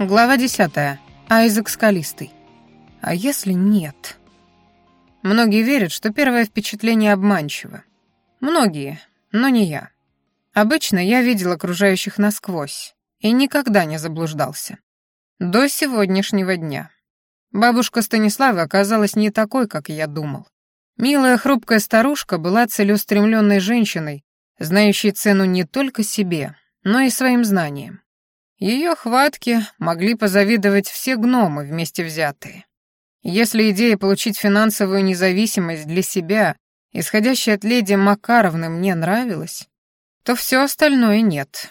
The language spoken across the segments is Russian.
Глава 10. Айзек Скалистый. А если нет? Многие верят, что первое впечатление обманчиво. Многие, но не я. Обычно я видел окружающих насквозь и никогда не заблуждался. До сегодняшнего дня. Бабушка Станислава оказалась не такой, как я думал. Милая хрупкая старушка была целеустремленной женщиной, знающей цену не только себе, но и своим знаниям. Ее хватки могли позавидовать все гномы вместе взятые. Если идея получить финансовую независимость для себя, исходящая от леди Макаровны, мне нравилась, то все остальное нет.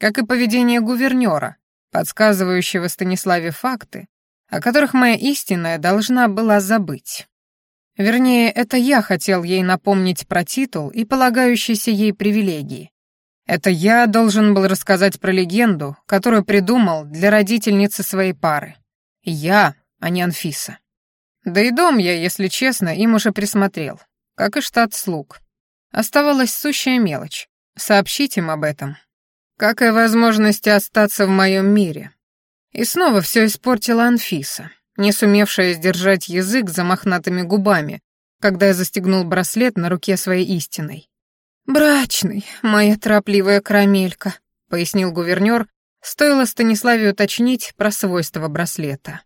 Как и поведение гувернера, подсказывающего Станиславе факты, о которых моя истинная должна была забыть. Вернее, это я хотел ей напомнить про титул и полагающиеся ей привилегии, это я должен был рассказать про легенду, которую придумал для родительницы своей пары. Я, а не Анфиса. Да и дом я, если честно, им уже присмотрел, как и штат слуг. Оставалась сущая мелочь — сообщить им об этом. Как и возможности остаться в моем мире. И снова все испортила Анфиса, не сумевшая сдержать язык за мохнатыми губами, когда я застегнул браслет на руке своей истиной. «Брачный, моя торопливая карамелька», — пояснил гувернер, стоило Станиславе уточнить про свойства браслета.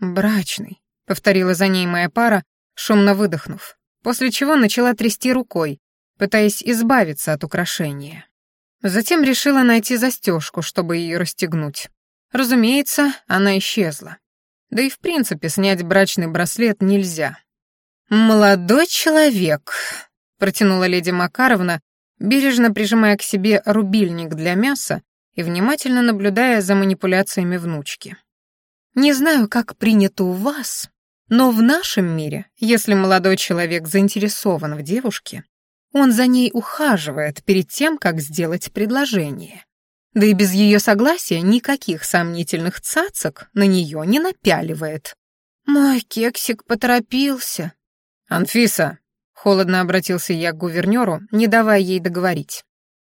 «Брачный», — повторила за ней моя пара, шумно выдохнув, после чего начала трясти рукой, пытаясь избавиться от украшения. Затем решила найти застежку, чтобы ее расстегнуть. Разумеется, она исчезла. Да и в принципе снять брачный браслет нельзя. «Молодой человек», протянула леди Макаровна, бережно прижимая к себе рубильник для мяса и внимательно наблюдая за манипуляциями внучки. «Не знаю, как принято у вас, но в нашем мире, если молодой человек заинтересован в девушке, он за ней ухаживает перед тем, как сделать предложение. Да и без ее согласия никаких сомнительных цацок на нее не напяливает. Мой кексик поторопился. «Анфиса, Холодно обратился я к гувернеру, не давая ей договорить.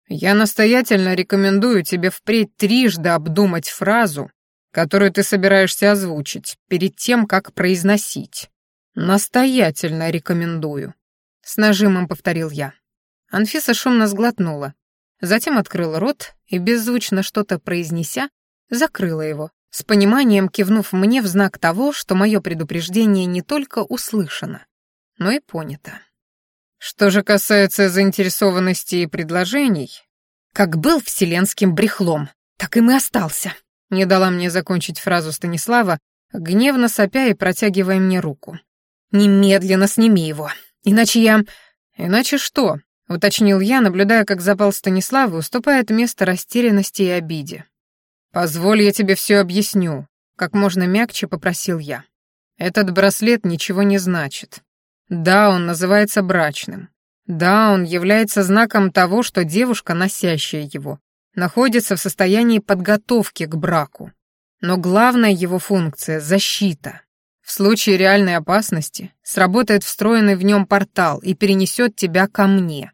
«Я настоятельно рекомендую тебе впредь трижды обдумать фразу, которую ты собираешься озвучить, перед тем, как произносить. Настоятельно рекомендую», — с нажимом повторил я. Анфиса шумно сглотнула, затем открыла рот и, беззвучно что-то произнеся, закрыла его, с пониманием кивнув мне в знак того, что мое предупреждение не только услышано, но и понято. Что же касается заинтересованности и предложений, как был вселенским брехлом, так и остался. Не дала мне закончить фразу Станислава, гневно сопя и протягивая мне руку. «Немедленно сними его, иначе я...» «Иначе что?» — уточнил я, наблюдая, как запал Станислава уступает место растерянности и обиде. «Позволь, я тебе все объясню», — как можно мягче попросил я. «Этот браслет ничего не значит. Да, он называется брачным. Да, он является знаком того, что девушка, носящая его, находится в состоянии подготовки к браку. Но главная его функция — защита. В случае реальной опасности сработает встроенный в нем портал и перенесет тебя ко мне.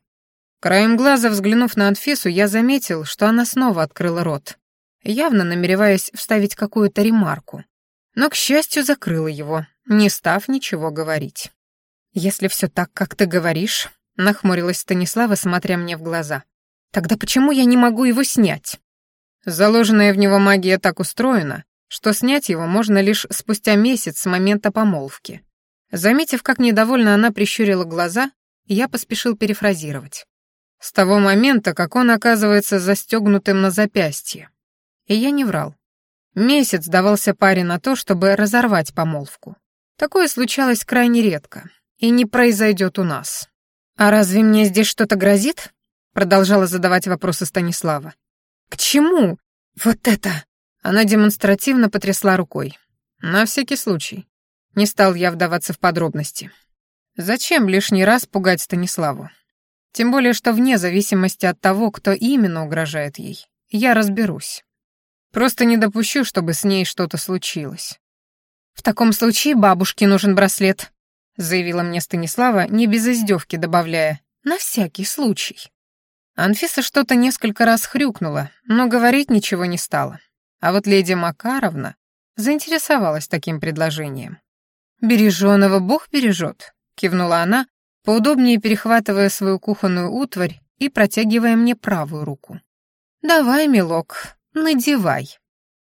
Краем глаза взглянув на Анфису, я заметил, что она снова открыла рот, явно намереваясь вставить какую-то ремарку. Но, к счастью, закрыла его, не став ничего говорить. «Если все так, как ты говоришь», — нахмурилась Станислава, смотря мне в глаза, «тогда почему я не могу его снять?» Заложенная в него магия так устроена, что снять его можно лишь спустя месяц с момента помолвки. Заметив, как недовольно она прищурила глаза, я поспешил перефразировать. С того момента, как он оказывается застегнутым на запястье. И я не врал. Месяц давался паре на то, чтобы разорвать помолвку. Такое случалось крайне редко, и не произойдет у нас. «А разве мне здесь что-то грозит?» Продолжала задавать вопросы Станислава. «К чему? Вот это!» Она демонстративно потрясла рукой. «На всякий случай». Не стал я вдаваться в подробности. Зачем лишний раз пугать Станиславу? Тем более, что вне зависимости от того, кто именно угрожает ей, я разберусь. Просто не допущу, чтобы с ней что-то случилось. В таком случае бабушке нужен браслет, заявила мне Станислава, не без издевки добавляя, на всякий случай. Анфиса что-то несколько раз хрюкнула, но говорить ничего не стала. А вот леди Макаровна заинтересовалась таким предложением. «Береженого Бог бережет», — кивнула она, поудобнее перехватывая свою кухонную утварь и протягивая мне правую руку. «Давай, милок, надевай».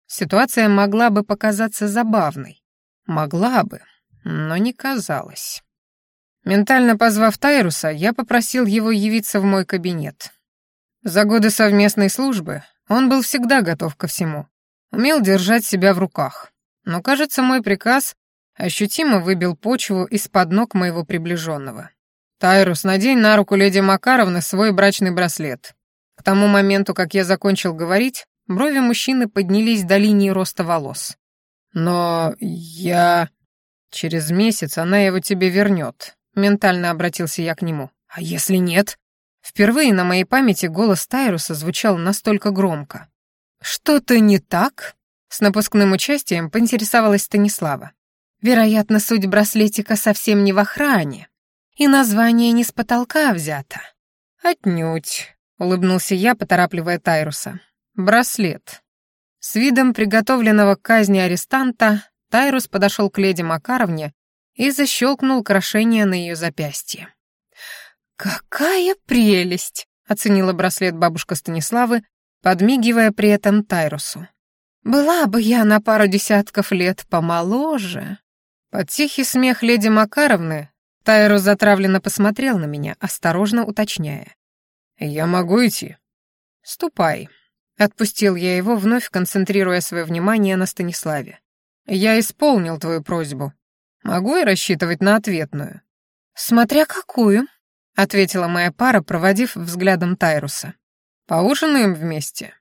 Ситуация могла бы показаться забавной. Могла бы, но не казалось. Ментально позвав Тайруса, я попросил его явиться в мой кабинет. За годы совместной службы он был всегда готов ко всему, умел держать себя в руках. Но, кажется, мой приказ ощутимо выбил почву из-под ног моего приближенного. «Тайрус, надень на руку леди Макаровны свой брачный браслет». К тому моменту, как я закончил говорить, брови мужчины поднялись до линии роста волос. «Но я...» «Через месяц она его тебе вернет», — ментально обратился я к нему. «А если нет?» Впервые на моей памяти голос Тайруса звучал настолько громко. «Что-то не так?» С напускным участием поинтересовалась Станислава. «Вероятно, суть браслетика совсем не в охране, и название не с потолка взято». «Отнюдь», — улыбнулся я, поторапливая Тайруса. «Браслет». С видом приготовленного к казни арестанта Тайрус подошел к леди Макаровне и защелкнул украшение на ее запястье. «Какая прелесть!» — оценила браслет бабушка Станиславы, подмигивая при этом Тайрусу. «Была бы я на пару десятков лет помоложе». Под тихий смех леди Макаровны Тайрус затравленно посмотрел на меня, осторожно уточняя. «Я могу идти?» «Ступай», — отпустил я его, вновь концентрируя свое внимание на Станиславе. «Я исполнил твою просьбу. Могу я рассчитывать на ответную?» «Смотря какую», — ответила моя пара, проводив взглядом Тайруса. «Поужинаем вместе?»